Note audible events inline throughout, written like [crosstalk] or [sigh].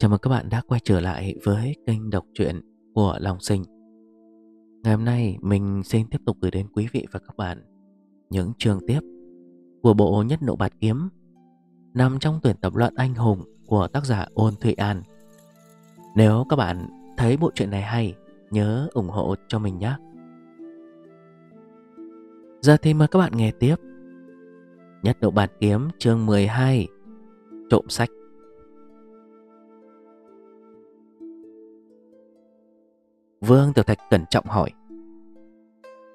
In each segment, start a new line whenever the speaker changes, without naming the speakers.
Chào mừng các bạn đã quay trở lại với kênh đọc truyện của Long Sinh. Ngày hôm nay mình xin tiếp tục gửi đến quý vị và các bạn những chương tiếp của bộ Nhất Nộ Bạt Kiếm nằm trong tuyển tập luận anh hùng của tác giả Ôn Thụy An. Nếu các bạn thấy bộ truyện này hay, nhớ ủng hộ cho mình nhé. Giờ thì mời các bạn nghe tiếp. Nhất Nộ Bạt Kiếm chương 12 Trộm sách. Vương Tiểu Thạch cẩn trọng hỏi.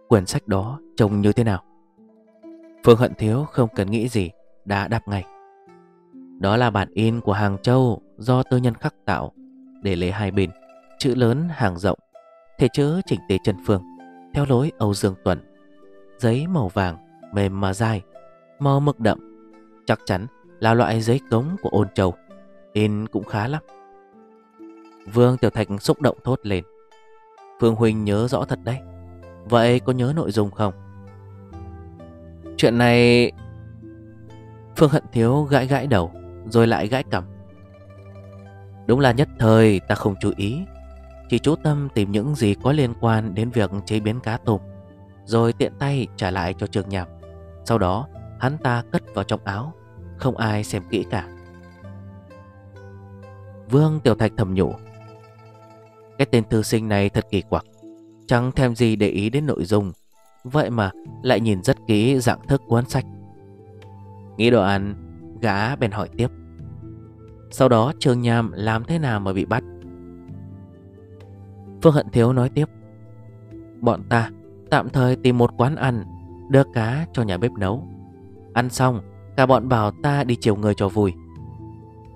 Quyển sách đó trông như thế nào? Phương Hận Thiếu không cần nghĩ gì, Đã đáp ngay. Đó là bản in của Hàng Châu Do tư nhân khắc tạo, Để lấy hai bên, Chữ lớn, hàng rộng, Thể chữ chỉnh tề chân phương, Theo lối Âu Dương Tuần. Giấy màu vàng, mềm mà dai, Màu mực đậm, Chắc chắn là loại giấy cống của ôn châu, In cũng khá lắm. Vương Tiểu Thạch xúc động thốt lên. Phương Huynh nhớ rõ thật đấy. Vậy có nhớ nội dung không? Chuyện này... Phương Hận Thiếu gãi gãi đầu, Rồi lại gãi cầm Đúng là nhất thời ta không chú ý. Chỉ chú tâm tìm những gì có liên quan đến việc chế biến cá tôm, Rồi tiện tay trả lại cho trường nhạc Sau đó, hắn ta cất vào trong áo, Không ai xem kỹ cả. Vương Tiểu Thạch thầm nhủ cái tên thư sinh này thật kỳ quặc. Chẳng thêm gì để ý đến nội dung. Vậy mà lại nhìn rất kỹ dạng thức cuốn sách. Nghĩ đồ ăn, Gã bèn hỏi tiếp. Sau đó Trương Nham làm thế nào mà bị bắt? Phương Hận Thiếu nói tiếp. Bọn ta tạm thời tìm một quán ăn, Đưa cá cho nhà bếp nấu. Ăn xong, Cả bọn bảo ta đi chiều người cho vui.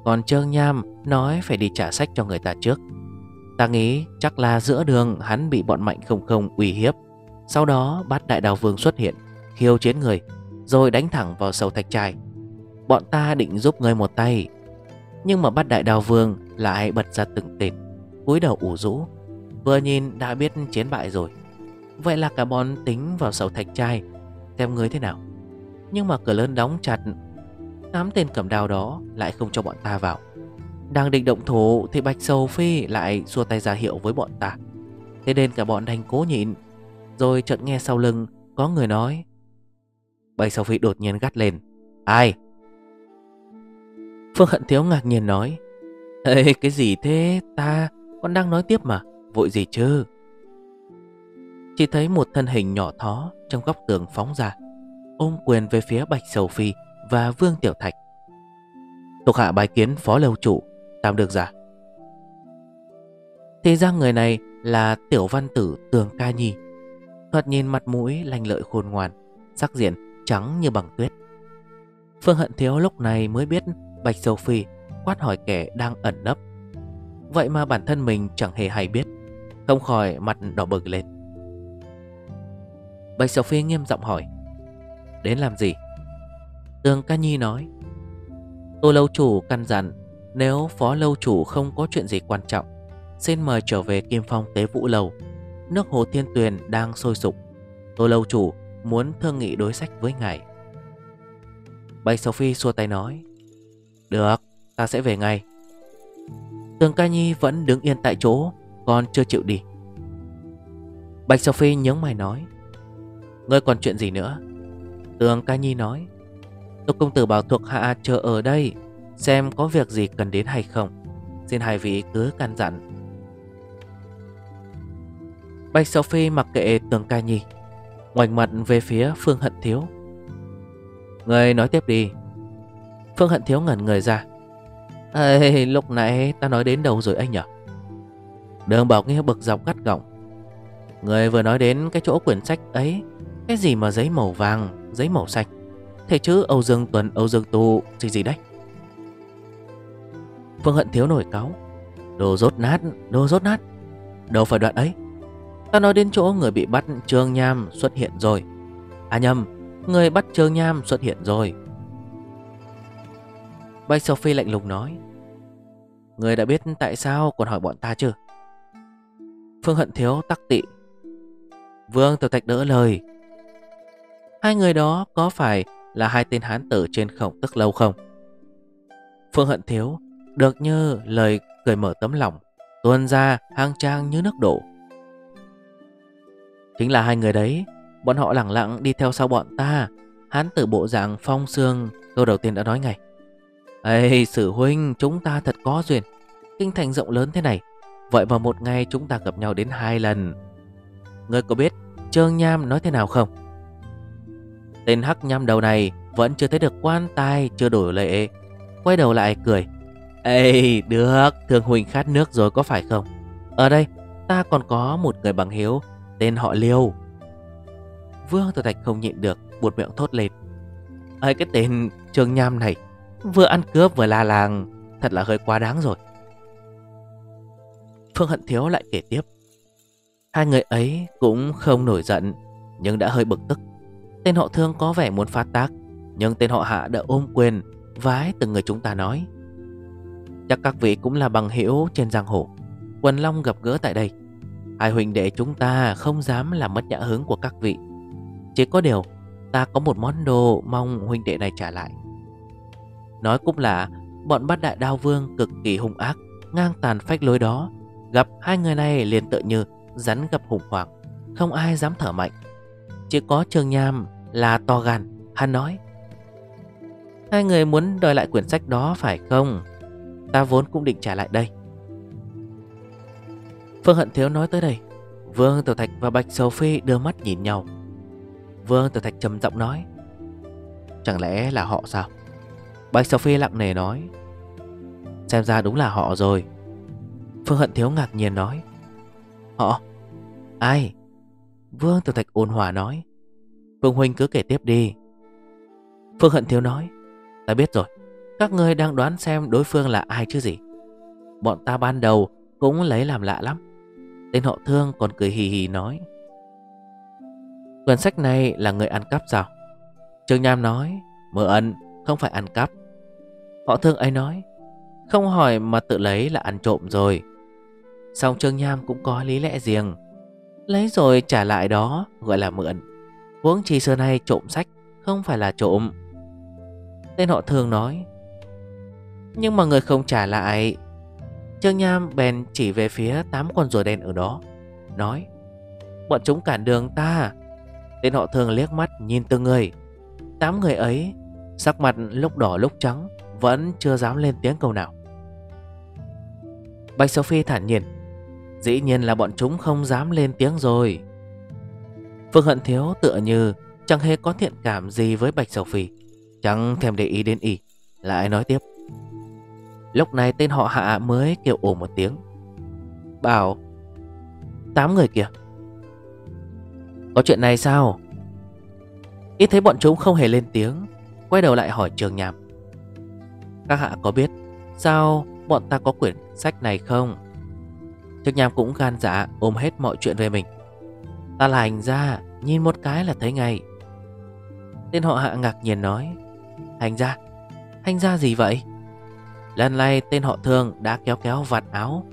Còn Trương Nham nói phải đi trả sách cho người ta trước. Ta nghĩ chắc là giữa đường hắn bị bọn mạnh không không uy hiếp. Sau đó bắt đại đào vương xuất hiện, Khiêu chiến người, Rồi đánh thẳng vào sâu thạch trai Bọn ta định giúp người một tay. Nhưng mà bắt đại đào vương lại bật ra từng tên, cúi đầu ủ rũ. Vừa nhìn đã biết chiến bại rồi. Vậy là cả bọn tính vào sầu thạch trai Xem người thế nào. Nhưng mà cửa lớn đóng chặt, Tám tên cầm đao đó lại không cho bọn ta vào đang định động thủ thì Bạch Sầu Phi lại xua tay ra hiệu với bọn ta. Thế nên cả bọn đành cố nhịn. Rồi chợt nghe sau lưng, có người nói. Bạch Sầu Phi đột nhiên gắt lên. Ai? Phương Hận Thiếu ngạc nhiên nói. Ê, cái gì thế? Ta Con đang nói tiếp mà. Vội gì chứ? Chỉ thấy một thân hình nhỏ thó Trong góc tường phóng ra, Ôm quyền về phía Bạch Sầu Phi Và Vương Tiểu Thạch. Thuộc hạ bài kiến phó lâu chủ. Tạm được dạ. giả Thì ra người này là tiểu văn tử Tường Ca Nhi. Thoạt nhìn mặt mũi lành lợi khôn ngoan, Sắc diện trắng như bằng tuyết. Phương Hận Thiếu lúc này mới biết Bạch Sầu Phi quát hỏi kẻ đang ẩn nấp. Vậy mà bản thân mình chẳng hề hay biết, Không khỏi mặt đỏ bừng lên. Bạch Sầu Phi nghiêm giọng hỏi, Đến làm gì? Tường Ca Nhi nói, Tô lâu chủ căn dặn nếu phó lâu chủ không có chuyện gì quan trọng Xin mời trở về Kim Phong Tế Vũ Lầu Nước hồ thiên tuyền đang sôi sục. Tô lâu chủ muốn thương nghị đối sách với ngài. Bạch Sophie xua tay nói Được, ta sẽ về ngay. Tường ca nhi vẫn đứng yên tại chỗ Còn chưa chịu đi. Bạch Sophie nhớ mày nói Ngươi còn chuyện gì nữa? Tường ca nhi nói Tô công tử bảo thuộc hạ chờ ở đây Xem có việc gì cần đến hay không. Xin hai vị cứ căn dặn. Bạch Sophie mặc kệ tường ca nhi Ngoảnh mặt về phía Phương Hận Thiếu. Người nói tiếp đi. Phương Hận Thiếu ngẩn người ra. Ê, lúc nãy ta nói đến đâu rồi anh nhở? Đường bảo nghe bực dọc gắt gỏng. Người vừa nói đến cái chỗ quyển sách ấy Cái gì mà giấy màu vàng Giấy màu xanh? Thế chứ Âu Dương Tuần Âu Dương Tu Gì gì đấy? Phương Hận Thiếu nổi cáo Đồ rốt nát, đồ rốt nát. Đâu phải đoạn ấy. Ta nói đến chỗ người bị bắt Trương Nham xuất hiện rồi. À nhầm, người bắt Trương Nham xuất hiện rồi. Bạch Sophie lạnh lùng nói Người đã biết tại sao còn hỏi bọn ta chưa Phương Hận Thiếu tắc tị Vương Tiểu Thạch đỡ lời. Hai người đó có phải là hai tên hán tử trên khổng tức lâu không? Phương Hận Thiếu được như lời cười mở tấm lòng, Tuôn ra hang trang như nước đổ. Chính là hai người đấy, Bọn họ lặng lặng đi theo sau bọn ta. Hán tử bộ dạng phong xương Câu đầu tiên đã nói ngay. Ê sử huynh, chúng ta thật có duyên. Kinh thành rộng lớn thế này, Vậy mà một ngày chúng ta gặp nhau đến hai lần. Ngươi có biết Trương Nham nói thế nào không? Tên hắc nham đầu này Vẫn chưa thấy được quan tai, Chưa đổi lệ. Quay đầu lại cười. Ê, được, Thương huynh khát nước rồi có phải không? Ở đây, ta còn có một người bằng hiếu, Tên họ Liêu. Vương Tử Thạch không nhịn được, Buột miệng thốt lên. Ê, cái tên Trương Nham này, Vừa ăn cướp vừa la làng, Thật là hơi quá đáng rồi. Phương Hận Thiếu lại kể tiếp. Hai người ấy cũng không nổi giận, Nhưng đã hơi bực tức. Tên họ thương có vẻ muốn phát tác, Nhưng tên họ hạ đã ôm quyền, Vái từng người chúng ta nói. Chắc các vị cũng là bằng hữu trên giang hồ. Quần Long gặp gỡ tại đây. Hai huynh đệ chúng ta không dám làm mất nhã hứng của các vị. Chỉ có điều, Ta có một món đồ mong huynh đệ này trả lại. Nói cũng là, Bọn bát đại đao vương cực kỳ hung ác, Ngang tàn phách lối đó. Gặp hai người này liền tự như Rắn gặp hùng hoàng Không ai dám thở mạnh. Chỉ có Trường Nham là to gan, Hắn nói. Hai người muốn đòi lại quyển sách đó phải không? Ta vốn cũng định trả lại đây. Phương Hận Thiếu nói tới đây. Vương Tiểu Thạch và Bạch Sầu Phi đưa mắt nhìn nhau. Vương Tiểu Thạch trầm giọng nói. Chẳng lẽ là họ sao? Bạch Sầu Phi lặng nề nói. Xem ra đúng là họ rồi. Phương Hận Thiếu ngạc nhiên nói. Họ? Ai? Vương Tiểu Thạch ôn hòa nói. Phương Huynh cứ kể tiếp đi. Phương Hận Thiếu nói. Ta biết rồi. Các người đang đoán xem đối phương là ai chứ gì? Bọn ta ban đầu cũng lấy làm lạ lắm. Tên họ thương còn cười hì hì nói. Quyển sách này là người ăn cắp sao? Trương Nham nói, Mơ ẩn không phải ăn cắp. Họ thương ấy nói, Không hỏi mà tự lấy là ăn trộm rồi. Xong Trương Nham cũng có lý lẽ riêng. Lấy rồi trả lại đó, gọi là mượn Huống chi xưa nay trộm sách Không phải là trộm. Tên họ thường nói nhưng mà người không trả lại. Trương Nham bèn chỉ về phía tám con rùa đen ở đó, Nói, Bọn chúng cản đường ta. Tên họ thường liếc mắt nhìn từng người. Tám người ấy, Sắc mặt lúc đỏ lúc trắng, Vẫn chưa dám lên tiếng câu nào. Bạch Sophie thản nhiên, Dĩ nhiên là bọn chúng không dám lên tiếng rồi. Phương Hận Thiếu tựa như Chẳng hề có thiện cảm gì với Bạch Sophie Phi, Chẳng thèm để ý đến y, Lại nói tiếp Lúc này tên họ hạ mới kêu ồ một tiếng. Bảo, Tám người kìa. Có chuyện này sao? Ít thấy bọn chúng không hề lên tiếng, Quay đầu lại hỏi trường nhàm Các hạ có biết Sao bọn ta có quyển sách này không? Trường nhàm cũng gan dạ ôm hết mọi chuyện về mình. Ta là hành gia, Nhìn một cái là thấy ngay. Tên họ hạ ngạc nhiên nói, Hành gia? Hành gia gì vậy? Lần này tên họ thương đã kéo kéo vạt áo.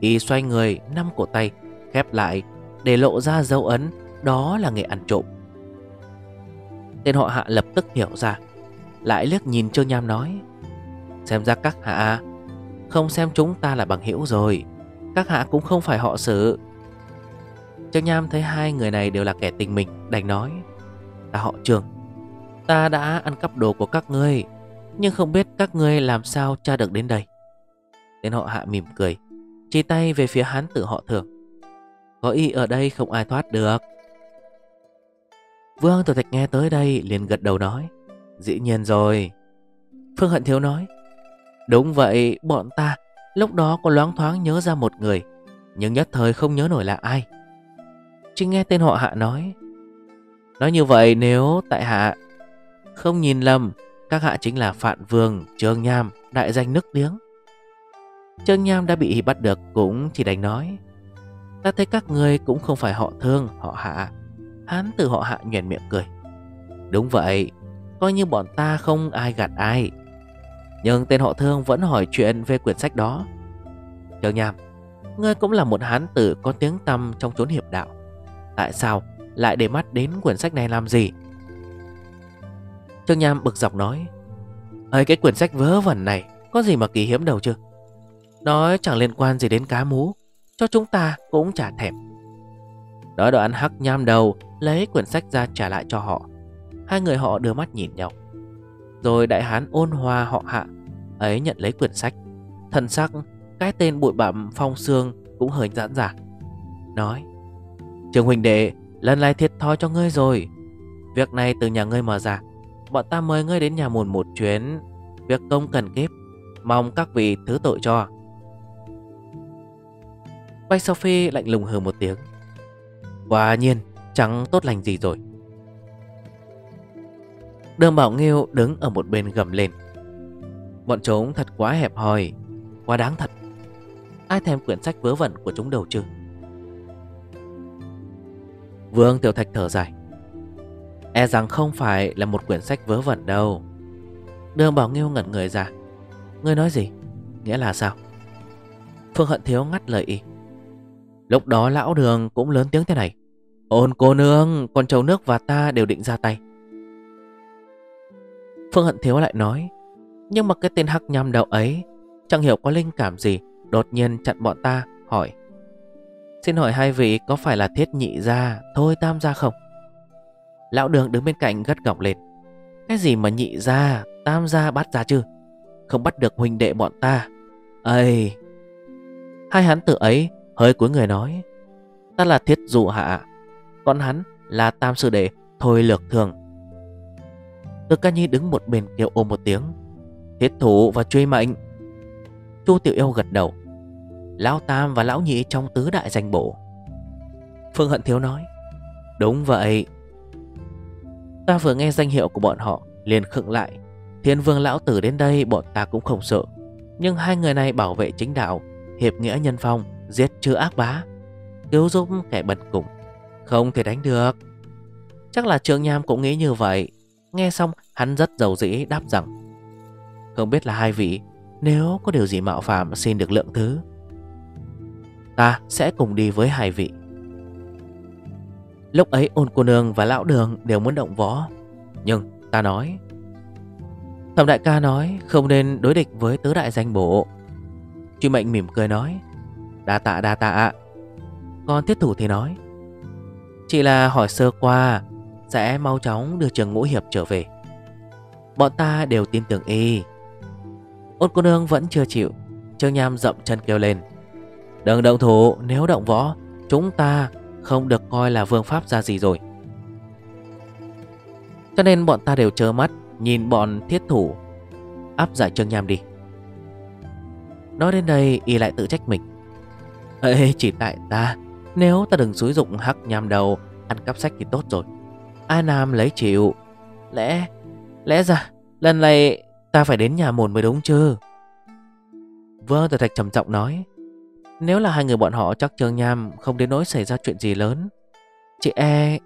Y xoay người, năm cổ tay Khép lại để lộ ra dấu ấn, Đó là nghề ăn trộm. Tên họ hạ lập tức hiểu ra, Lại liếc nhìn Trương Nham nói, Xem ra các hạ Không xem chúng ta là bằng hữu rồi, Các hạ cũng không phải họ xử Trương Nham thấy hai người này đều là kẻ tình mình, Đành nói, Ta họ Trương Ta đã ăn cắp đồ của các ngươi nhưng không biết các ngươi làm sao tra được đến đây. Tên họ hạ mỉm cười, Chỉ tay về phía hán tử họ thường Có y ở đây không ai thoát được. Vương Tử Thạch nghe tới đây liền gật đầu nói, Dĩ nhiên rồi. Phương Hận Thiếu nói, Đúng vậy, bọn ta Lúc đó có loáng thoáng nhớ ra một người, Nhưng nhất thời không nhớ nổi là ai. Chỉ nghe tên họ hạ nói Nói như vậy nếu tại hạ Không nhìn lầm các hạ chính là Phạn Vương, Trương Nham Đại danh nức tiếng Trương Nham đã bị bắt được Cũng chỉ đành nói Ta thấy các người cũng không phải họ thương Họ hạ. Hán từ họ hạ nhuền miệng cười Đúng vậy Coi như bọn ta không ai gạt ai. Nhưng tên họ thương vẫn hỏi chuyện về quyển sách đó. Trương Nham Ngươi cũng là một hán tử có tiếng tăm trong chốn hiệp đạo. Tại sao lại để mắt đến quyển sách này làm gì? Trương Nham bực dọc nói ấy cái quyển sách vớ vẩn này Có gì mà kỳ hiếm đâu chứ? Nói chẳng liên quan gì đến cá mú, Cho chúng ta cũng chả thèm. Nói đoạn hắc nham đầu Lấy quyển sách ra trả lại cho họ. Hai người họ đưa mắt nhìn nhau. Rồi đại hán ôn hòa họ hạ, Ấy nhận lấy quyển sách. Thần sắc, Cái tên bụi bặm phong xương Cũng hơi giãn giả Nói, Trường huynh đệ, Lần này thiệt thòi cho ngươi rồi. Việc này từ nhà ngươi mở ra Bọn ta mời ngươi đến nhà mùn một chuyến. Việc công cần kiếp. Mong các vị thứ tội cho. Bạch Sophie lạnh lùng hừ một tiếng. Quả nhiên, chẳng tốt lành gì rồi. Đường Bảo Nghiêu đứng ở một bên gầm lên. Bọn chúng thật quá hẹp hòi, Quá đáng thật. Ai thèm quyển sách vớ vẩn của chúng đầu chứ? Vương Tiểu Thạch thở dài. E rằng không phải là một quyển sách vớ vẩn đâu. Đường Bảo Nghiêu ngẩn người ra. Ngươi nói gì? Nghĩa là sao? Phương Hận Thiếu ngắt lời y. Lúc đó lão đường cũng lớn tiếng thế này. Ôn cô nương, Con trâu nước và ta đều định ra tay. Phương Hận Thiếu lại nói. Nhưng mà cái tên hắc nhằm đầu ấy, Chẳng hiểu có linh cảm gì, Đột nhiên chặn bọn ta, hỏi. Xin hỏi hai vị có phải là thiết nhị gia, Thôi tam gia không? Lão đường đứng bên cạnh gắt gỏng lên. Cái gì mà nhị gia, Tam gia bắt ra chứ? Không bắt được huynh đệ bọn ta. Ây! Hai hắn tự ấy hơi cuối người nói. Ta là thiết dụ hạ, Còn hắn là tam sư đệ Thôi lược thường. Từ ca nhi đứng một bên kêu ôm một tiếng. Thiết thủ và truy mệnh. Chu tiểu yêu gật đầu. Lão Tam và Lão Nhị trong tứ đại danh bộ Phương Hận Thiếu nói. Đúng vậy Ta vừa nghe danh hiệu của bọn họ, liền khựng lại. Thiên vương lão tử đến đây, bọn ta cũng không sợ. Nhưng hai người này bảo vệ chính đạo, Hiệp nghĩa nhân phong, Giết chưa ác bá. Cứu giúp kẻ bật cùng. Không thể đánh được. Chắc là trường Nham cũng nghĩ như vậy. Nghe xong, hắn rất giàu dĩ, đáp rằng, Không biết là hai vị, Nếu có điều gì mạo phạm, xin được lượng thứ. Ta sẽ cùng đi với hai vị. Lúc ấy ôn cô nương và lão đường đều muốn động võ. Nhưng ta nói, Thẩm đại ca nói không nên đối địch với tứ đại danh bộ. Truy mệnh mỉm cười nói, Đa tạ đa tạ Con thiết thủ thì nói, Chỉ là hỏi sơ qua, Sẽ mau chóng đưa trường ngũ hiệp trở về. Bọn ta đều tin tưởng y. Ôn cô nương vẫn chưa chịu, Trương Nham dậm chân kêu lên, Đừng động thủ, Nếu động võ, Chúng ta không được coi là vương pháp ra gì rồi. Cho nên bọn ta đều trơ mắt, Nhìn bọn thiết thủ, Áp giải Trương Nham đi. Nói đến đây, y lại tự trách mình. [laughs] Ê, chỉ tại ta, Nếu ta đừng xúi dụng hắc nham đầu, Ăn cắp sách thì tốt rồi. Ai Nam lấy chịu. Lẽ Lẽ ra, Lần này ta phải đến nhà mồn mới đúng chứ? Vâng Tử Thạch trầm trọng nói. Nếu là hai người bọn họ chắc Trương Nham, Không đến nỗi xảy ra chuyện gì lớn. Chị e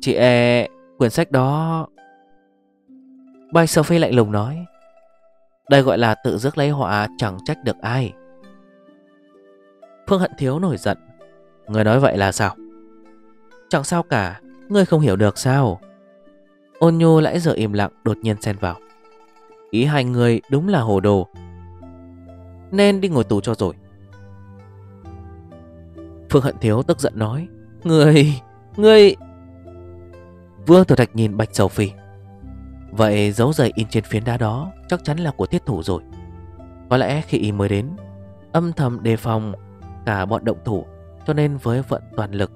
Chị e Quyển sách đó. Bay Sophie lạnh lùng nói, Đây gọi là tự rước lấy họa, Chẳng trách được ai. Phương Hận Thiếu nổi giận, Người nói vậy là sao? Chẳng sao cả, Ngươi không hiểu được sao? Ôn nhu lại giờ im lặng, đột nhiên xen vào. Ý hai người đúng là hồ đồ, Nên đi ngồi tù cho rồi. Phương Hận Thiếu tức giận nói người người Vương Tử Thạch nhìn Bạch Sầu Phi Vậy dấu giày in trên phiến đá đó Chắc chắn là của thiết thủ rồi. Có lẽ khi y mới đến, Âm thầm đề phòng cả bọn động thủ, Cho nên với vận toàn lực.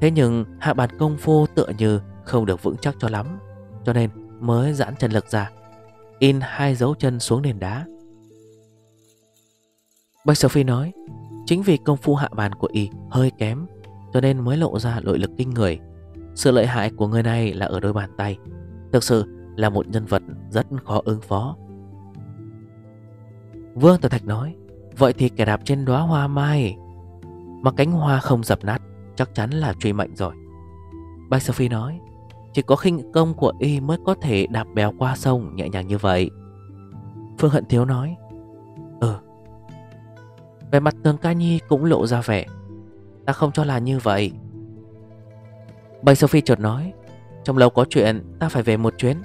Thế nhưng hạ bàn công phu tựa như Không được vững chắc cho lắm, Cho nên mới giãn chân lực ra, In hai dấu chân xuống nền đá. Bạch Sophie nói Chính vì công phu hạ bàn của y hơi kém, Cho nên mới lộ ra nội lực kinh người. Sự lợi hại của người này là ở đôi bàn tay. Thực sự là một nhân vật rất khó ứng phó. Vương Tử Thạch nói, Vậy thì kẻ đạp trên đóa hoa mai, Mà cánh hoa không dập nát, Chắc chắn là truy mệnh rồi. Bạch Sophie nói, Chỉ có khinh công của y mới có thể đạp bèo qua sông nhẹ nhàng như vậy. Phương Hận Thiếu nói Ừ về mặt tường ca nhi cũng lộ ra vẻ, Ta không cho là như vậy. Bạch Sophie chợt nói, Trong lâu có chuyện, ta phải về một chuyến.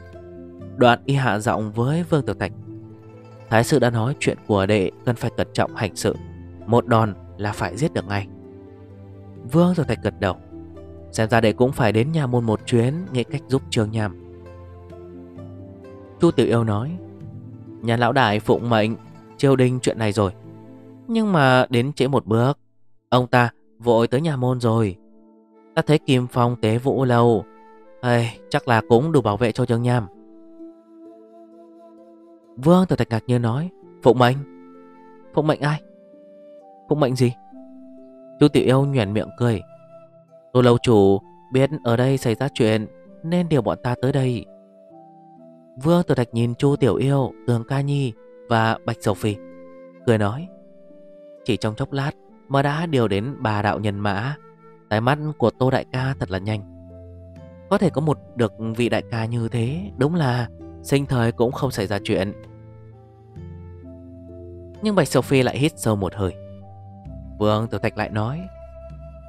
Đoạn y hạ giọng với Vương Tiểu Thạch, Thái sư đã nói chuyện của đệ cần phải cẩn trọng hành sự, Một đòn là phải giết được ngay. Vương Tiểu Thạch gật đầu, Xem ra đệ cũng phải đến nhà môn một chuyến, Nghĩ cách giúp Trương Nham. Chu Tiểu Yêu nói, Nhà lão đại phụng mệnh, Triều đình chuyện này rồi nhưng mà đến trễ một bước Ông ta vội tới nhà môn rồi. Ta thấy Kim Phong tế vũ lâu. Ê, Chắc là cũng đủ bảo vệ cho Trương Nham. Vương tử Thạch ngạc nhiên nói Phụng mệnh. Phụng mệnh ai? Phụng mệnh gì? Chu Tiểu Yêu nhuền miệng cười. Tô lâu chủ biết ở đây xảy ra chuyện Nên điều bọn ta tới đây. Vương tử Thạch nhìn Chu Tiểu Yêu Tường Ca Nhi và Bạch Sầu Phi Cười nói chỉ trong chốc lát, mà đã điều đến bà đạo nhân mã. Tài mắt của Tô Đại ca thật là nhanh. Có thể có một được vị đại ca như thế, Đúng là sinh thời cũng không xảy ra chuyện. Nhưng Bạch Sophie lại hít sâu một hơi. Vương Tiểu Thạch lại nói,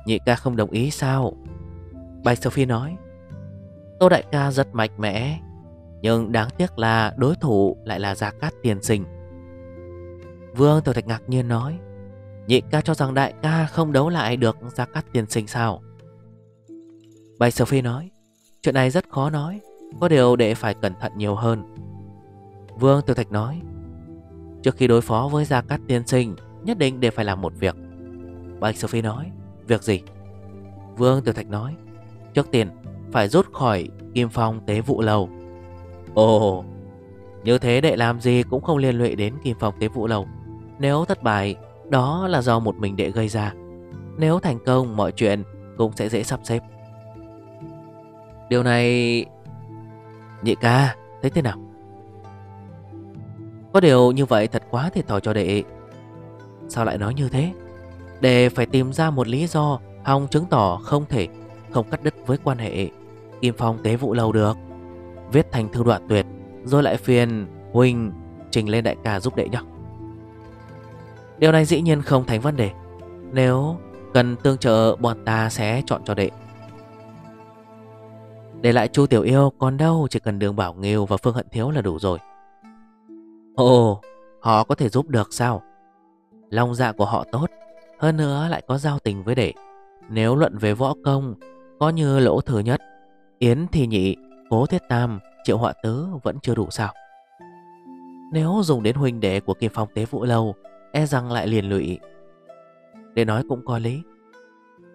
Nhị ca không đồng ý sao? Bạch Sophie nói, Tô Đại ca rất mạnh mẽ, Nhưng đáng tiếc là đối thủ lại là Gia Cát Tiền Sinh. Vương Tiểu Thạch ngạc nhiên nói Nhị ca cho rằng đại ca không đấu lại được Gia Cát Tiền Sinh sao? Bạch Sophie nói, Chuyện này rất khó nói, Có điều để phải cẩn thận nhiều hơn. Vương Tiểu Thạch nói, Trước khi đối phó với Gia Cát Tiên Sinh, Nhất định để phải làm một việc. Bạch Sophie nói, Việc gì? Vương Tiểu Thạch nói, Trước tiên phải rút khỏi Kim Phong tế vụ lầu Ồ, Như thế đệ làm gì cũng không liên lụy đến Kim Phong tế vụ lầu Nếu thất bại đó là do một mình đệ gây ra. Nếu thành công, mọi chuyện Cũng sẽ dễ sắp xếp. Điều này, Nhị ca, thấy thế nào? Có điều như vậy thật quá thiệt thòi cho đệ. Sao lại nói như thế? Để phải tìm ra một lý do Hòng chứng tỏ không thể Không cắt đứt với quan hệ Kim Phong tế vụ lâu được, Viết thành thư đoạn tuyệt, Rồi lại phiền Huynh trình lên đại ca giúp đệ nhé Điều này dĩ nhiên không thành vấn đề Nếu cần tương trợ bọn ta sẽ chọn cho đệ để lại Chu Tiểu Yêu còn đâu chỉ cần Đường Bảo Nghêu và Phương Hận Thiếu là đủ rồi. Ồ, họ có thể giúp được sao? Long dạ của họ tốt, hơn nữa lại có giao tình với đệ. Nếu luận về võ công, có như lỗ thừa nhất, Yến thì nhị, cố thiết tam, triệu họa tứ vẫn chưa đủ sao. Nếu dùng đến huynh đệ của Kim Phong Tế Vũ Lâu, e rằng lại liền lụy. Để nói cũng có lý.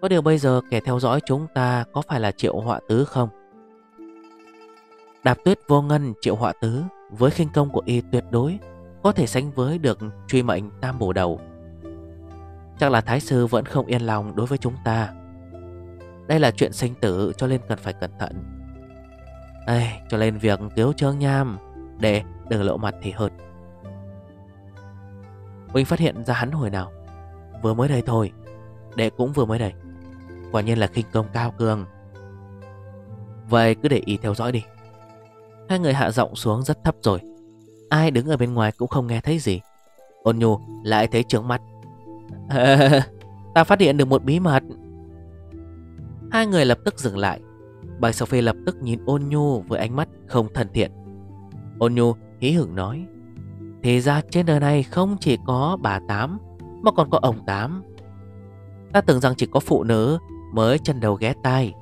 Có điều bây giờ kẻ theo dõi chúng ta có phải là triệu họa tứ không? Đạp tuyết vô ngân triệu họa tứ Với khinh công của y tuyệt đối Có thể sánh với được truy mệnh tam bổ đầu Chắc là Thái Sư vẫn không yên lòng đối với chúng ta Đây là chuyện sinh tử cho nên cần phải cẩn thận Ê, Cho nên việc cứu trương nham Để đừng lộ mặt thì hơn Huynh phát hiện ra hắn hồi nào? Vừa mới đây thôi. Đệ cũng vừa mới đây. Quả nhiên là khinh công cao cường. Vậy cứ để ý theo dõi đi. Hai người hạ giọng xuống rất thấp rồi. Ai đứng ở bên ngoài cũng không nghe thấy gì. Ôn nhu lại thấy trướng mắt. [laughs] Ta phát hiện được một bí mật. Hai người lập tức dừng lại. Bạch Sophie lập tức nhìn ôn nhu với ánh mắt không thân thiện. Ôn nhu hí hửng nói. Thì ra trên đời này không chỉ có bà Tám, Mà còn có ông Tám. Ta tưởng rằng chỉ có phụ nữ mới chân đầu ghé tai.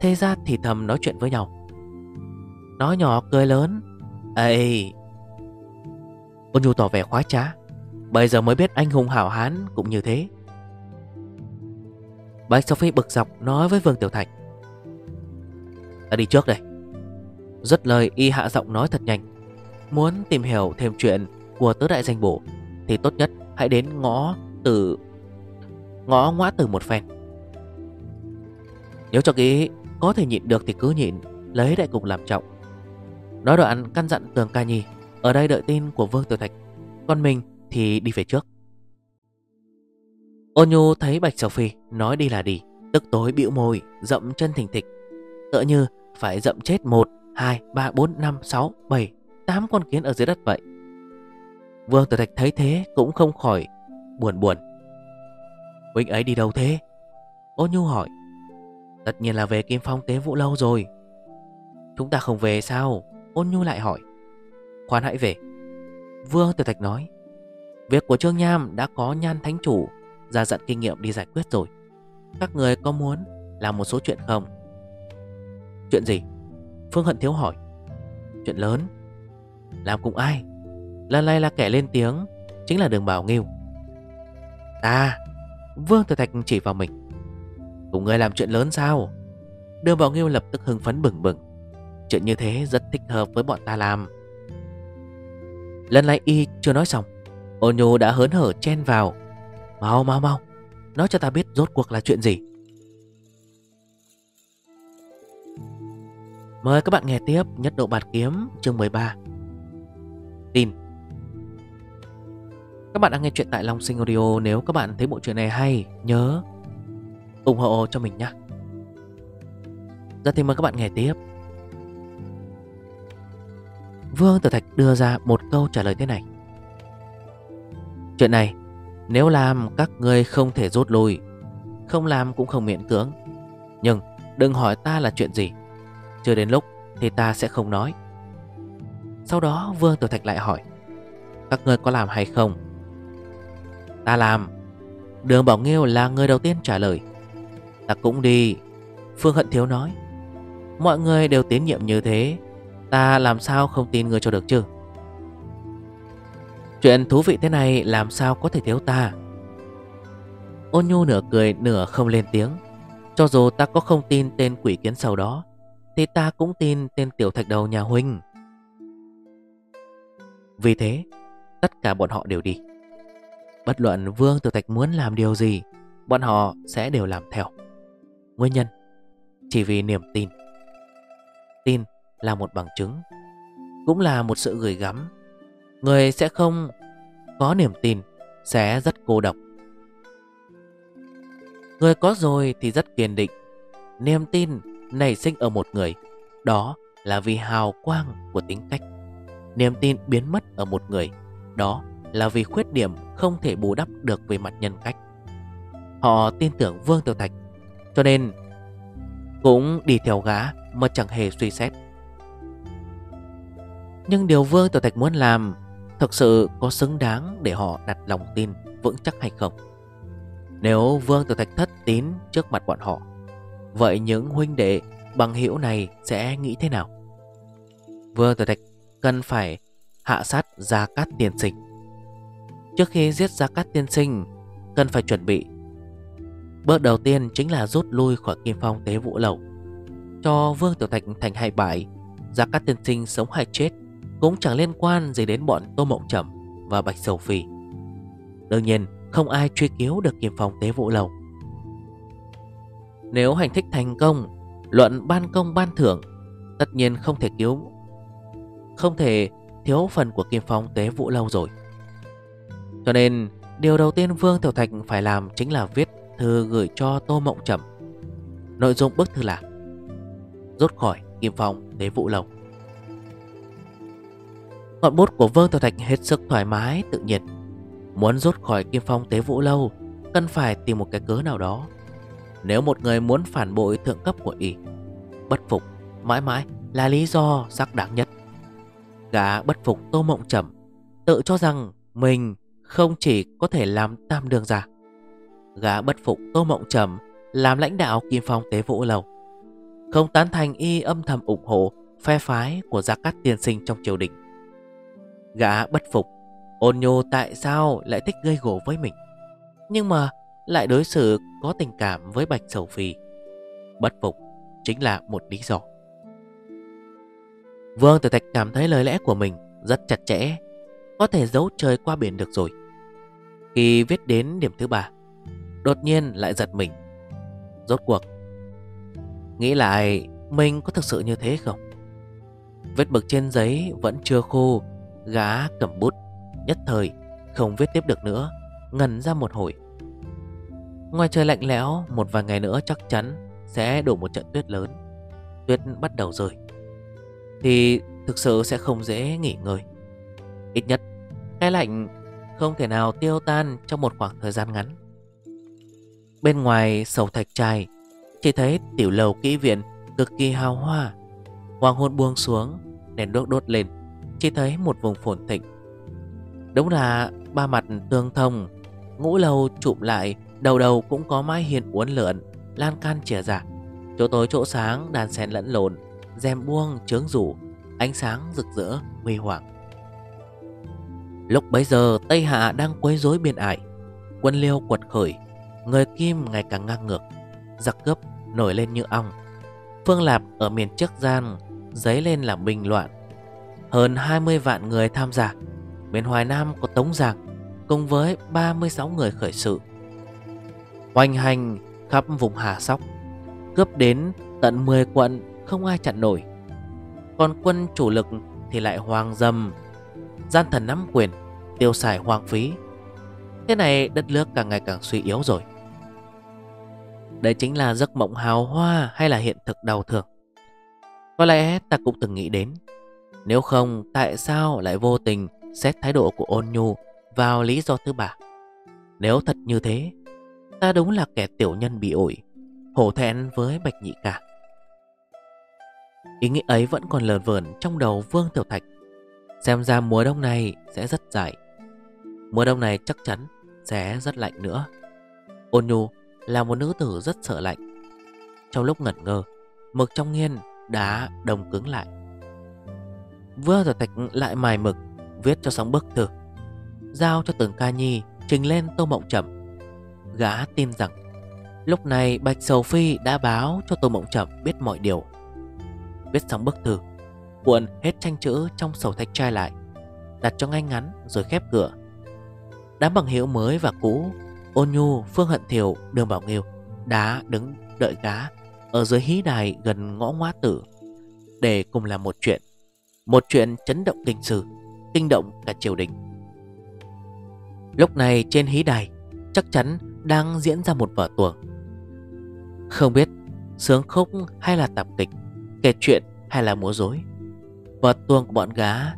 Thế ra thì thầm nói chuyện với nhau. Nói nhỏ cười lớn. Ê! Ôn nhu tỏ vẻ khoái trá. Bây giờ mới biết anh hùng hảo hán cũng như thế. Bạch Sophie bực dọc nói với Vương Tiểu Thạch. Ta đi trước đây. Rất lời y hạ giọng nói thật nhanh. Muốn tìm hiểu thêm chuyện của tứ đại danh bổ Thì tốt nhất hãy đến ngõ từ Ngõ ngõ từ một phen. Nếu cho kỹ Có thể nhịn được thì cứ nhịn Lấy đại cục làm trọng. Nói đoạn căn dặn tường ca nhi Ở đây đợi tin của Vương Tiểu Thạch Còn mình thì đi về trước. Ôn nhu thấy Bạch Sầu Phi Nói đi là đi Tức tối bĩu môi Dậm chân thình thịch Tựa như phải dậm chết 1, 2, 3, 4, 5, 6, 7 8 con kiến ở dưới đất vậy. Vương Tử Thạch thấy thế Cũng không khỏi buồn buồn. Huynh ấy đi đâu thế? Ôn nhu hỏi. Tất nhiên là về Kim Phong Tế Vũ Lâu rồi. Chúng ta không về sao? Ôn nhu lại hỏi. Khoan hãy về. Vương Tử Thạch nói. Việc của Trương Nham đã có nhan thánh chủ Ra dặn kinh nghiệm đi giải quyết rồi. Các người có muốn làm một số chuyện không? Chuyện gì? Phương Hận Thiếu hỏi. Chuyện lớn. Làm cùng ai? Lần này là kẻ lên tiếng, Chính là đường Bảo Nghiêu. Ta Vương Tử Thạch chỉ vào mình. Cùng người làm chuyện lớn sao? Đường Bảo Nghiêu lập tức hưng phấn bừng bừng. Chuyện như thế rất thích hợp với bọn ta làm. Lần này y chưa nói xong, Ô nhô đã hớn hở chen vào. Mau mau mau, Nói cho ta biết rốt cuộc là chuyện gì. Mời các bạn nghe tiếp Nhất độ bạt kiếm chương 13 Tin. Các bạn đang nghe chuyện tại Long Sinh Audio. Nếu các bạn thấy bộ chuyện này hay, Nhớ ủng hộ cho mình nhé. Giờ thì mời các bạn nghe tiếp. Vương Tử Thạch đưa ra một câu trả lời thế này. Chuyện này, Nếu làm, các người không thể rút lui. Không làm cũng không miễn cưỡng. Nhưng đừng hỏi ta là chuyện gì. Chưa đến lúc thì ta sẽ không nói. Sau đó Vương Tử Thạch lại hỏi, Các người có làm hay không? Ta làm. Đường Bảo Nghiêu là người đầu tiên trả lời. Ta cũng đi, Phương Hận Thiếu nói. Mọi người đều tín nhiệm như thế, Ta làm sao không tin người cho được chứ? Chuyện thú vị thế này làm sao có thể thiếu ta? Ôn nhu nửa cười nửa không lên tiếng. Cho dù ta có không tin tên quỷ kiến sau đó, Thì ta cũng tin tên tiểu thạch đầu nhà huynh. Vì thế, Tất cả bọn họ đều đi. Bất luận Vương tử Thạch muốn làm điều gì, Bọn họ sẽ đều làm theo. Nguyên nhân? Chỉ vì niềm tin. Tin là một bằng chứng, Cũng là một sự gửi gắm. Người sẽ không có niềm tin, Sẽ rất cô độc. Người có rồi thì rất kiên định. Niềm tin nảy sinh ở một người, Đó là vì hào quang của tính cách. Niềm tin biến mất ở một người, Đó là vì khuyết điểm không thể bù đắp được về mặt nhân cách. Họ tin tưởng Vương Tiểu Thạch, Cho nên cũng đi theo gã mà chẳng hề suy xét. Nhưng điều Vương Tiểu Thạch muốn làm Thực sự có xứng đáng để họ đặt lòng tin vững chắc hay không? Nếu Vương Tiểu Thạch thất tín trước mặt bọn họ, Vậy những huynh đệ bằng hữu này sẽ nghĩ thế nào? Vương Tiểu Thạch cần phải hạ sát ra Cát tiền Sinh Trước khi giết Gia Cát Tiên Sinh, Cần phải chuẩn bị. Bước đầu tiên chính là rút lui khỏi Kim Phong Tế Vũ Lầu, Cho Vương Tiểu Thạch thành hai bại Gia Cát Tiên Sinh sống hay chết Cũng chẳng liên quan gì đến bọn Tô Mộng Trầm Và Bạch Sầu Phi Đương nhiên, không ai truy cứu được Kim Phong Tế Vũ Lầu. Nếu hành thích thành công, Luận ban công ban thưởng, Tất nhiên không thể cứu, Không thể thiếu phần của Kim Phong Tế Vũ Lâu rồi. Cho nên Điều đầu tiên Vương Tiểu Thạch phải làm chính là viết thư gửi cho Tô Mộng Trầm. Nội dung bức thư là Rút khỏi Kim Phong Tế Vũ Lầu. Ngọn bút của Vương Tiểu Thạch hết sức thoải mái tự nhiên. Muốn rút khỏi Kim Phong Tế Vũ Lâu cần phải tìm một cái cớ nào đó. Nếu một người muốn phản bội thượng cấp của y, bất phục mãi mãi là lý do sắc đáng nhất. Gã bất phục Tô Mộng Trầm tự cho rằng mình không chỉ có thể làm tam đường giả. Gã bất phục Tô Mộng Trầm, Làm lãnh đạo Kim Phong Tế Vũ Lầu Không tán thành y âm thầm ủng hộ, Phe phái của Gia Cát Tiên Sinh trong triều đình. Gã bất phục, Ôn nhô tại sao lại thích gây gỗ với mình? Nhưng mà lại đối xử có tình cảm với Bạch Sầu Phi. Bất phục chính là một lý do. Vương Tử Thạch cảm thấy lời lẽ của mình rất chặt chẽ có thể giấu trời qua biển được rồi. Khi viết đến điểm thứ ba, Đột nhiên lại giật mình. Rốt cuộc, Nghĩ lại mình có thực sự như thế không? Vết mực trên giấy vẫn chưa khô, Gá cầm bút, Nhất thời không viết tiếp được nữa Ngần ra một hồi. Ngoài trời lạnh lẽo, Một vài ngày nữa chắc chắn Sẽ đổ một trận tuyết lớn. Tuyết bắt đầu rơi, Thì thực sự sẽ không dễ nghỉ ngơi. Ít nhất. Cái lạnh không thể nào tiêu tan Trong một khoảng thời gian ngắn. Bên ngoài sầu thạch trai Chỉ thấy tiểu lầu kỹ viện Cực kỳ hào hoa. Hoàng hôn buông xuống, Đèn đốt đốt lên, Chỉ thấy một vùng phồn thịnh. Đúng là ba mặt tương thông, Ngũ lâu chụm lại, Đầu đầu cũng có mái hiền uốn lượn, Lan can chìa giả. Chỗ tối chỗ sáng đàn sen lẫn lộn, rèm buông trướng rủ, Ánh sáng rực rỡ, huy hoàng. Lúc bấy giờ, Tây Hạ đang quấy rối biên ải. Quân liêu quật khởi, Người Kim ngày càng ngang ngược, Giặc cướp nổi lên như ong. Phương Lạp ở miền trước gian Giấy lên làm bình loạn. Hơn 20 vạn người tham gia. Miền Hoài Nam có Tống Giang Cùng với 36 người khởi sự. Hoành hành khắp vùng Hà Sóc, Cướp đến tận 10 quận, Không ai chặn nổi. Còn quân chủ lực thì lại hoàng dâm Gian thần nắm quyền, Tiêu xài hoang phí. Thế này đất nước càng ngày càng suy yếu rồi. Đây chính là giấc mộng hào hoa Hay là hiện thực đau thường. Có lẽ ta cũng từng nghĩ đến. Nếu không, tại sao lại vô tình Xét thái độ của ôn nhu Vào lý do thứ ba? Nếu thật như thế, Ta đúng là kẻ tiểu nhân bị ổi Hổ thẹn với Bạch Nhị Ca. Ý nghĩ ấy vẫn còn lờn vờn trong đầu Vương Tiểu Thạch. Xem ra mùa đông này sẽ rất dài. Mùa đông này chắc chắn sẽ rất lạnh nữa. Ôn nhu là một nữ tử rất sợ lạnh. Trong lúc ngẩn ngơ, Mực trong nghiên đã đồng cứng lại. Vừa Tiểu Thạch lại mài mực, Viết cho sóng bức thư, Giao cho từng ca nhi Trình lên tô mộng chậm Gã tin rằng, Lúc này Bạch Sầu Phi đã báo cho Tô Mộng Chậm biết mọi điều. Viết sóng bức thư Cuộn hết tranh chữ trong sổ thạch trai lại Đặt cho ngay ngắn rồi khép cửa. Đám bằng hiệu mới và cũ Ôn Nhu, Phương Hận Thiều, Đường Bảo Nghiêu Đã đứng đợi gá Ở dưới hí đài gần ngõ ngoá tử Để cùng làm một chuyện Một chuyện chấn động kinh sử Kinh động cả triều đình. Lúc này trên hí đài Chắc chắn đang diễn ra một vở tuồng. Không biết sướng khúc hay là tạp kịch Kể chuyện hay là múa dối Vật tuồng của bọn gá,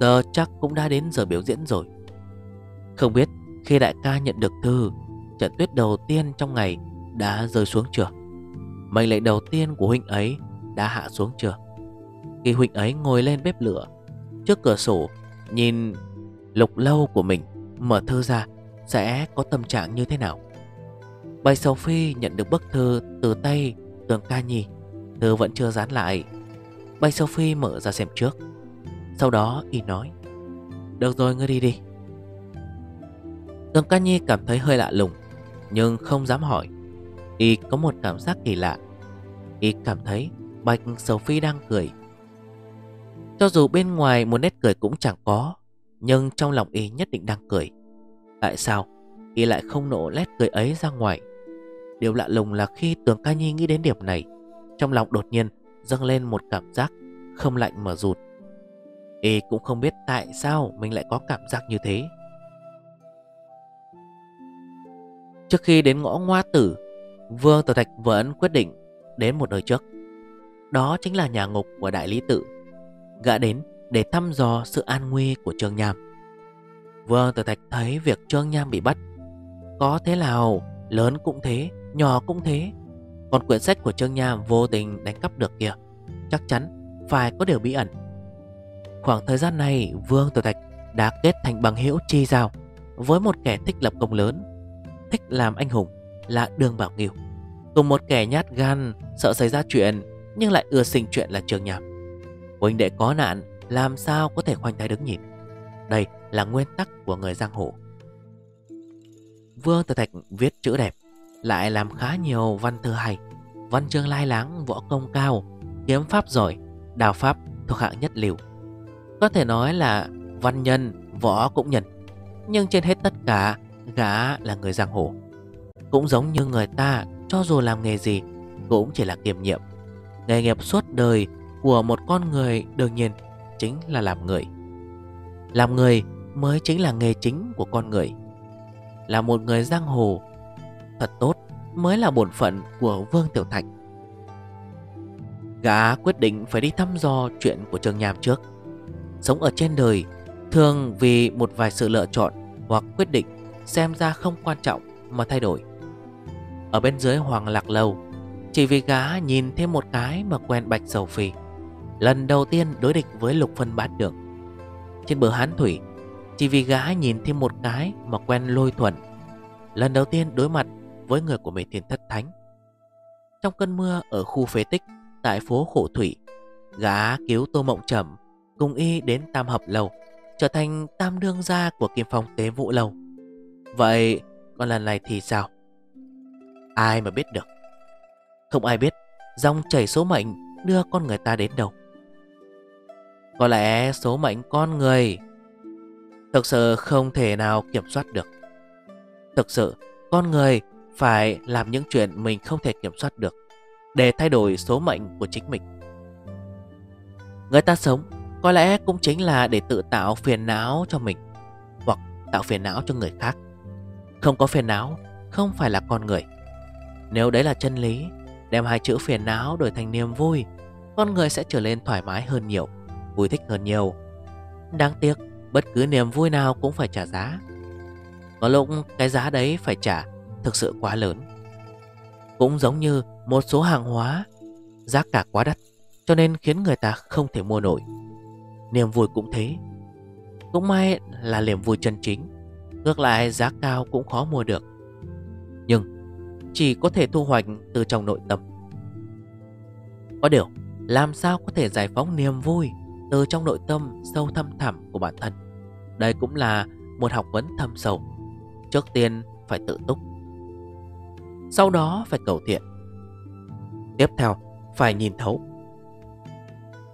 Giờ chắc cũng đã đến giờ biểu diễn rồi. Không biết khi đại ca nhận được thư, Trận tuyết đầu tiên trong ngày đã rơi xuống chưa? Mệnh lệnh đầu tiên của huynh ấy đã hạ xuống chưa? Khi huynh ấy ngồi lên bếp lửa, Trước cửa sổ, Nhìn lục lâu của mình, Mở thư ra, Sẽ có tâm trạng như thế nào? Bạch Sầu Phi nhận được bức thư từ tay Tường Ca Nhi, Thư vẫn chưa dán lại. Bạch Sophie Phi mở ra xem trước. Sau đó y nói, Được rồi, ngươi đi đi. Tường Ca Nhi cảm thấy hơi lạ lùng, Nhưng không dám hỏi. Y có một cảm giác kỳ lạ. Y cảm thấy Bạch Sầu Phi đang cười. Cho dù bên ngoài một nét cười cũng chẳng có, Nhưng trong lòng Y nhất định đang cười. Tại sao Y lại không nổ nét cười ấy ra ngoài? Điều lạ lùng là khi Tường Ca Nhi nghĩ đến điểm này, Trong lòng đột nhiên dâng lên một cảm giác không lạnh mà rụt. Y cũng không biết tại sao mình lại có cảm giác như thế. Trước khi đến ngõ ngoa tử, Vương Tử Thạch vẫn quyết định đến một nơi trước. Đó chính là nhà ngục của Đại Lý Tự. Gã đến để thăm dò sự an nguy của Trương Nham. Vương Tử Thạch thấy việc Trương Nham bị bắt. Có thế nào, lớn cũng thế, Nhỏ cũng thế còn quyển sách của Trương Nham vô tình đánh cắp được kìa. Chắc chắn phải có điều bí ẩn. Khoảng thời gian này, Vương Tiểu Thạch đã kết thành bằng hữu chi giao Với một kẻ thích lập công lớn, Thích làm anh hùng là Đường Bảo Nghiêu Cùng một kẻ nhát gan, Sợ xảy ra chuyện Nhưng lại ưa sinh chuyện là Trương Nham. Huynh đệ có nạn, Làm sao có thể khoanh tay đứng nhìn? Đây là nguyên tắc của người giang hồ. Vương Tiểu Thạch viết chữ đẹp lại làm khá nhiều văn thư hay. Văn chương lai láng, võ công cao, Kiếm pháp giỏi, Đào pháp thuộc hạng nhất liều Có thể nói là văn nhân, Võ cũng nhân, Nhưng trên hết tất cả, Gã là người giang hồ. Cũng giống như người ta, Cho dù làm nghề gì, Cũng chỉ là kiềm nhiệm. Nghề nghiệp suốt đời của một con người Đương nhiên chính là làm người. Làm người mới chính là nghề chính của con người. Là một người giang hồ Thật tốt mới là bổn phận của Vương Tiểu Thạch Gã quyết định phải đi thăm dò chuyện của trương Nham trước. Sống ở trên đời, Thường vì một vài sự lựa chọn hoặc quyết định xem ra không quan trọng mà thay đổi. Ở bên dưới Hoàng Lạc Lâu, Chỉ vì gã nhìn thêm một cái mà quen Bạch Sầu Phi, Lần đầu tiên đối địch với Lục Phân Bát được Trên bờ Hán Thủy, Chỉ vì gã nhìn thêm một cái mà quen lôi thuần, Lần đầu tiên đối mặt với người của mình thiên thất thánh. Trong cơn mưa ở khu phế tích, Tại phố Khổ Thủy Gã cứu Tô Mộng Trầm Cùng y đến Tam Hợp Lầu Trở thành tam đương gia của Kim Phong Tế Vũ Lầu Vậy còn lần này thì sao? Ai mà biết được? Không ai biết, Dòng chảy số mệnh đưa con người ta đến đâu. Có lẽ số mệnh con người Thực sự không thể nào kiểm soát được. Thực sự, con người phải làm những chuyện mình không thể kiểm soát được, Để thay đổi số mệnh của chính mình. Người ta sống có lẽ cũng chính là để tự tạo phiền não cho mình, Hoặc tạo phiền não cho người khác. Không có phiền não không phải là con người. Nếu đấy là chân lý, Đem hai chữ phiền não đổi thành niềm vui, Con người sẽ trở nên thoải mái hơn nhiều, Vui thích hơn nhiều. Đáng tiếc, Bất cứ niềm vui nào cũng phải trả giá. Có lúc cái giá đấy phải trả Thực sự quá lớn. Cũng giống như một số hàng hóa, Giá cả quá đắt, Cho nên khiến người ta không thể mua nổi. Niềm vui cũng thế. Cũng may là niềm vui chân chính, Ngược lại giá cao cũng khó mua được. Nhưng Chỉ có thể thu hoạch từ trong nội tâm. Có điều, Làm sao có thể giải phóng niềm vui Từ trong nội tâm sâu thâm thẳm của bản thân? Đây cũng là một học vấn thâm sâu. Trước tiên phải tự túc. Sau đó phải cầu thiện. Tiếp theo, phải nhìn thấu.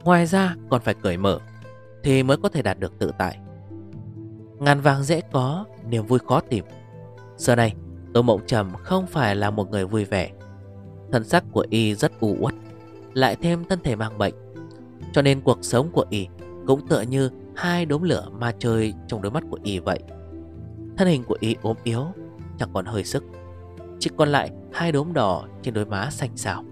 Ngoài ra còn phải cởi mở thì mới có thể đạt được tự tại. Ngàn vàng dễ có, Niềm vui khó tìm. Giờ này, Tô Mộng Trầm không phải là một người vui vẻ. Thân sắc của y rất u uất, Lại thêm thân thể mang bệnh. Cho nên cuộc sống của y Cũng tựa như hai đốm lửa ma chơi Trong đôi mắt của y vậy. Thân hình của y ốm yếu, Chẳng còn hơi sức. Chỉ còn lại hai đốm đỏ trên đôi má xanh xào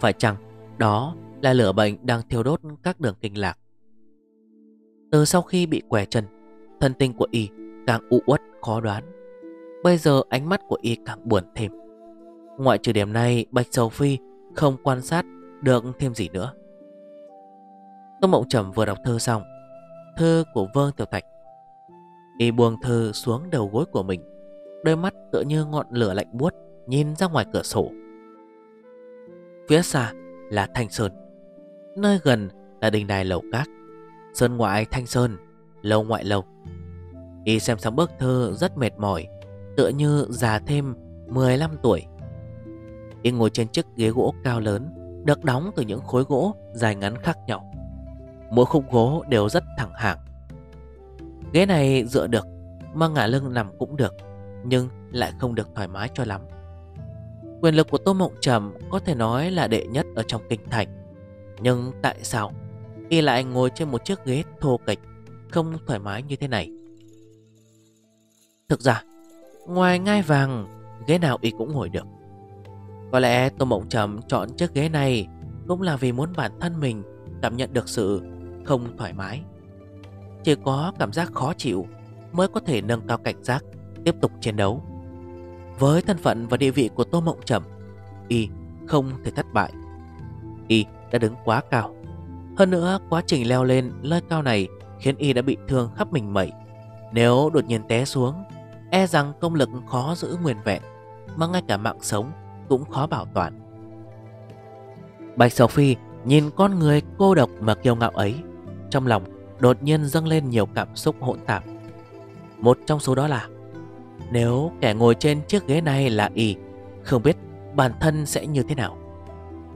Phải chăng đó là lửa bệnh đang thiêu đốt các đường kinh lạc? Từ sau khi bị què chân, Thân tinh của y càng u uất khó đoán. Bây giờ ánh mắt của y càng buồn thêm. Ngoại trừ điểm này Bạch Sầu Phi không quan sát được thêm gì nữa. Tô Mộng Trầm vừa đọc thơ xong Thơ của Vương Tiểu Thạch. Y buông thơ xuống đầu gối của mình. Đôi mắt tựa như ngọn lửa lạnh buốt, Nhìn ra ngoài cửa sổ. Phía xa là Thanh Sơn, Nơi gần là đình đài lầu cát Sơn ngoại thanh sơn Lâu ngoại lâu Y xem xong bức thơ rất mệt mỏi, Tựa như già thêm 15 tuổi. Y ngồi trên chiếc ghế gỗ cao lớn, Được đóng từ những khối gỗ dài ngắn khác nhau. Mỗi khúc gỗ đều rất thẳng hàng Ghế này dựa được, Mà ngả lưng nằm cũng được. Nhưng lại không được thoải mái cho lắm. Quyền lực của Tô Mộng Trầm Có thể nói là đệ nhất ở trong kinh thành. Nhưng tại sao? Y lại ngồi trên một chiếc ghế thô kịch Không thoải mái như thế này. Thực ra, Ngoài ngai vàng, Ghế nào Y cũng ngồi được. Có lẽ Tô Mộng Trầm chọn chiếc ghế này Cũng là vì muốn bản thân mình Cảm nhận được sự không thoải mái. Chỉ có cảm giác khó chịu Mới có thể nâng cao cảnh giác. Tiếp tục chiến đấu. Với thân phận và địa vị của Tô Mộng Trầm, Y không thể thất bại. Y đã đứng quá cao. Hơn nữa, quá trình leo lên lơi cao này Khiến y đã bị thương khắp mình mẩy. Nếu đột nhiên té xuống E rằng công lực khó giữ nguyên vẹn, Mà ngay cả mạng sống cũng khó bảo toàn. Bạch Sầu Phi nhìn con người cô độc mà kiêu ngạo ấy, Trong lòng đột nhiên dâng lên nhiều cảm xúc hỗn tạp. Một trong số đó là nếu kẻ ngồi trên chiếc ghế này là y Không biết bản thân sẽ như thế nào.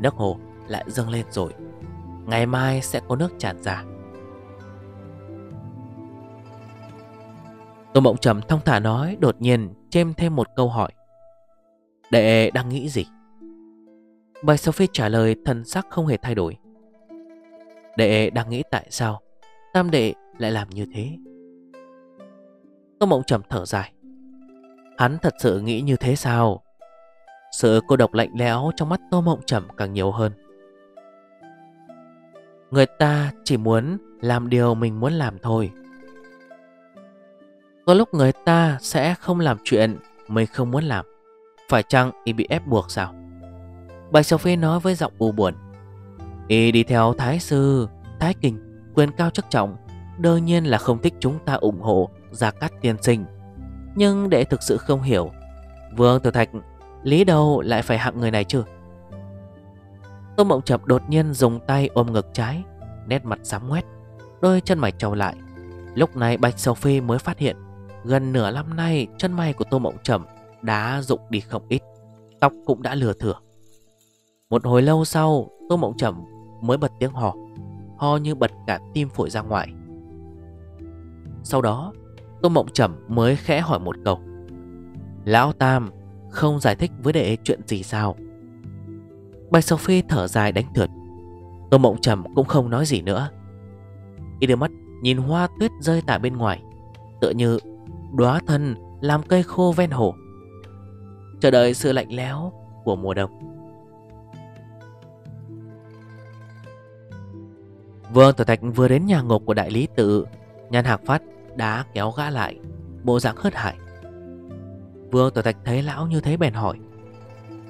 Nước hồ lại dâng lên rồi. Ngày mai sẽ có nước tràn ra. Tô Mộng Trầm thông thả nói, Đột nhiên chêm thêm một câu hỏi. Đệ đang nghĩ gì? Bài Sophie trả lời thần sắc không hề thay đổi. Đệ đang nghĩ tại sao Tam đệ lại làm như thế? Tô Mộng Trầm thở dài. Hắn thật sự nghĩ như thế sao? Sự cô độc lạnh lẽo trong mắt Tô Mộng Trầm càng nhiều hơn. Người ta chỉ muốn làm điều mình muốn làm thôi. Có lúc người ta sẽ không làm chuyện mình không muốn làm. Phải chăng y bị ép buộc sao? Bạch Sophie nói với giọng u buồn. Y đi theo Thái Sư, Thái Kinh, quyền cao chức trọng Đương nhiên là không thích chúng ta ủng hộ Gia Cát tiên sinh. Nhưng để thực sự không hiểu. Vương Tử Thạch, Lý đâu lại phải hạng người này chứ? Tô Mộng Chập đột nhiên dùng tay ôm ngực trái, Nét mặt sám ngoét, Đôi chân mày trầu lại. Lúc này Bạch Sophie mới phát hiện, Gần nửa năm nay chân mày của Tô Mộng Trầm đã rụng đi không ít, Tóc cũng đã lừa thừa. Một hồi lâu sau, Tô Mộng Trầm mới bật tiếng hò Ho như bật cả tim phổi ra ngoài. Sau đó Tô Mộng Trầm mới khẽ hỏi một câu. Lão Tam, không giải thích với đệ chuyện gì sao? Bạch Sophie thở dài đánh thượt. Tô Mộng Trầm cũng không nói gì nữa. Khi đưa mắt, nhìn hoa tuyết rơi tại bên ngoài, Tựa như đóa thân làm cây khô ven hồ. Chờ đợi sự lạnh lẽo của mùa đông. Vương Tử Thạch vừa đến nhà ngục của đại lý tự Nhan Hạc Phát đã kéo gã lại, Bộ dạng hớt hải. Vương Tử Thạch thấy lão như thế bèn hỏi,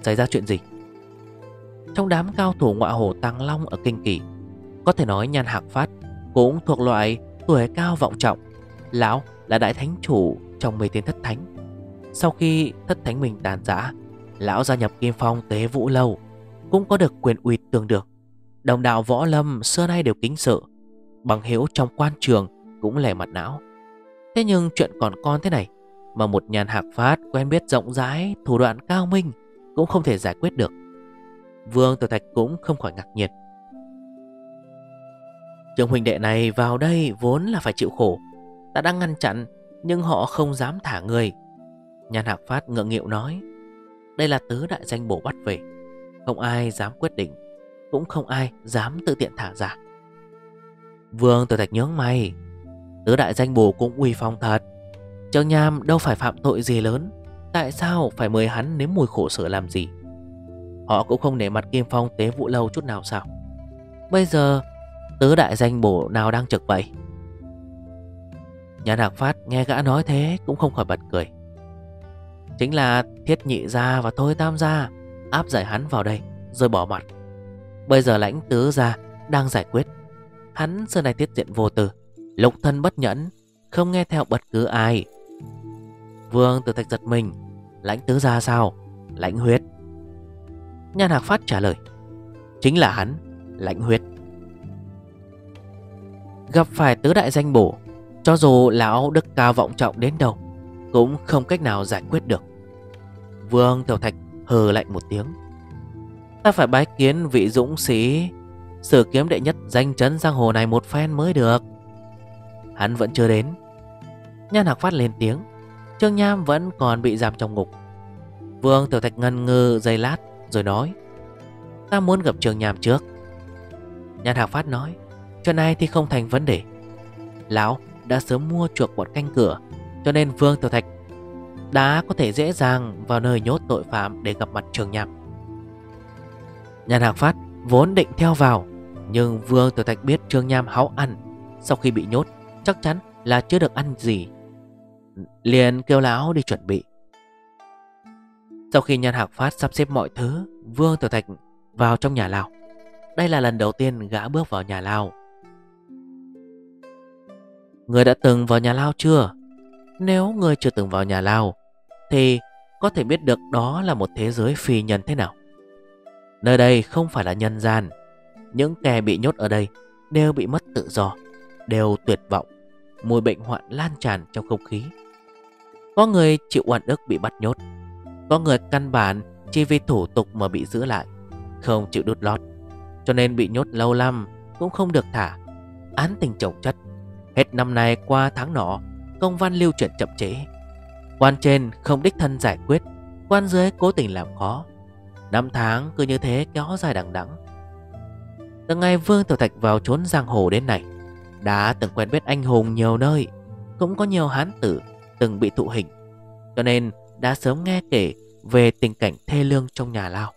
Xảy ra chuyện gì? Trong đám cao thủ ngoại hổ Tăng Long ở Kinh Kỳ Có thể nói Nhan Hạc Phát Cũng thuộc loại tuổi cao vọng trọng, Lão là đại thánh chủ trong mê tiên thất thánh. Sau khi thất thánh mình tàn giã, Lão gia nhập Kim Phong tế vũ lâu, Cũng có được quyền uy tương được Đồng đạo võ lâm xưa nay đều kính sợ, Bằng hiếu trong quan trường Cũng lẻ mặt não. Thế nhưng chuyện còn con thế này, Mà một nhàn hạc phát quen biết rộng rãi, Thủ đoạn cao minh, Cũng không thể giải quyết được. Vương Tiểu Thạch cũng không khỏi ngạc nhiên. Trường huynh đệ này vào đây vốn là phải chịu khổ, Ta đang ngăn chặn, Nhưng họ không dám thả người. Nhàn Hạc Phát ngượng nghịu nói, Đây là tứ đại danh bổ bắt về, Không ai dám quyết định, Cũng không ai dám tự tiện thả ra Vương Tiểu Thạch nhướng mày Tứ đại danh bổ cũng uy phong thật. Trương Nham đâu phải phạm tội gì lớn, Tại sao phải mời hắn nếm mùi khổ sở làm gì? Họ cũng không để mặt Kim Phong tế vụ lâu chút nào sao? Bây giờ, Tứ đại danh bổ nào đang trực vậy? Nhà Đạc Phát nghe gã nói thế Cũng không khỏi bật cười. Chính là thiết nhị gia và thôi tam gia Áp giải hắn vào đây, Rồi bỏ mặt. Bây giờ lãnh tứ gia đang giải quyết. Hắn xưa này tiết diện vô tư Lục thân bất nhẫn, Không nghe theo bất cứ ai. Vương tử thạch giật mình, Lãnh tứ gia sao? Lãnh huyết? Nhan Hạc Phát trả lời, Chính là hắn, Lãnh huyết. Gặp phải tứ đại danh bổ, Cho dù lão đức cao vọng trọng đến đâu, Cũng không cách nào giải quyết được. Vương Tiểu Thạch hờ lạnh một tiếng, Ta phải bái kiến vị dũng sĩ, Sử kiếm đệ nhất danh chấn giang hồ này một phen mới được. Hắn vẫn chưa đến. Nhan Hạc phát lên tiếng, Trương Nham vẫn còn bị giam trong ngục. Vương Tiểu Thạch ngân ngư giây lát, Rồi nói, Ta muốn gặp Trương Nham trước. Nhan Hạc Phát nói, Chuyện này thì không thành vấn đề. Lão đã sớm mua chuộc bọn canh cửa, Cho nên Vương Tiểu Thạch Đã có thể dễ dàng vào nơi nhốt tội phạm Để gặp mặt Trường Nham. Nhân Hạc Phát vốn định theo vào, Nhưng Vương Tiểu Thạch biết Trương Nham háu ăn Sau khi bị nhốt. Chắc chắn là chưa được ăn gì. Liền kêu lão đi chuẩn bị. Sau khi Nhan Hạc Phát sắp xếp mọi thứ, Vương Tiểu Thạch vào trong nhà lao Đây là lần đầu tiên gã bước vào nhà lao Người đã từng vào nhà lao chưa? Nếu người chưa từng vào nhà lao Thì có thể biết được đó là một thế giới phi nhân thế nào. Nơi đây không phải là nhân gian. Những kẻ bị nhốt ở đây Đều bị mất tự do, Đều tuyệt vọng. Mùi bệnh hoạn lan tràn trong không khí. Có người chịu oan ức bị bắt nhốt. Có người căn bản Chỉ vì thủ tục mà bị giữ lại, Không chịu đút lót. Cho nên bị nhốt lâu lắm Cũng không được thả. Án tình chồng chất. Hết năm nay qua tháng nọ, Công văn lưu chuyển chậm chế. Quan trên không đích thân giải quyết, Quan dưới cố tình làm khó. Năm tháng cứ như thế kéo dài đằng đẵng. Từ ngày Vương Tiểu Thạch vào trốn giang hồ đến này đã từng quen biết anh hùng nhiều nơi, Cũng có nhiều hán tử từng bị thụ hình. Cho nên đã sớm nghe kể về tình cảnh thê lương trong nhà lao.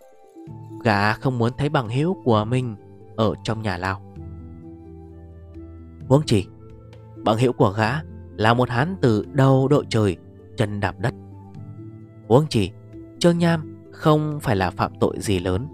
Gã không muốn thấy bằng hữu của mình ở trong nhà lao. Huống chỉ Bằng hữu của gã là một hán tử đầu đội trời, Chân đạp đất. Huống chỉ Trương Nham không phải là phạm tội gì lớn.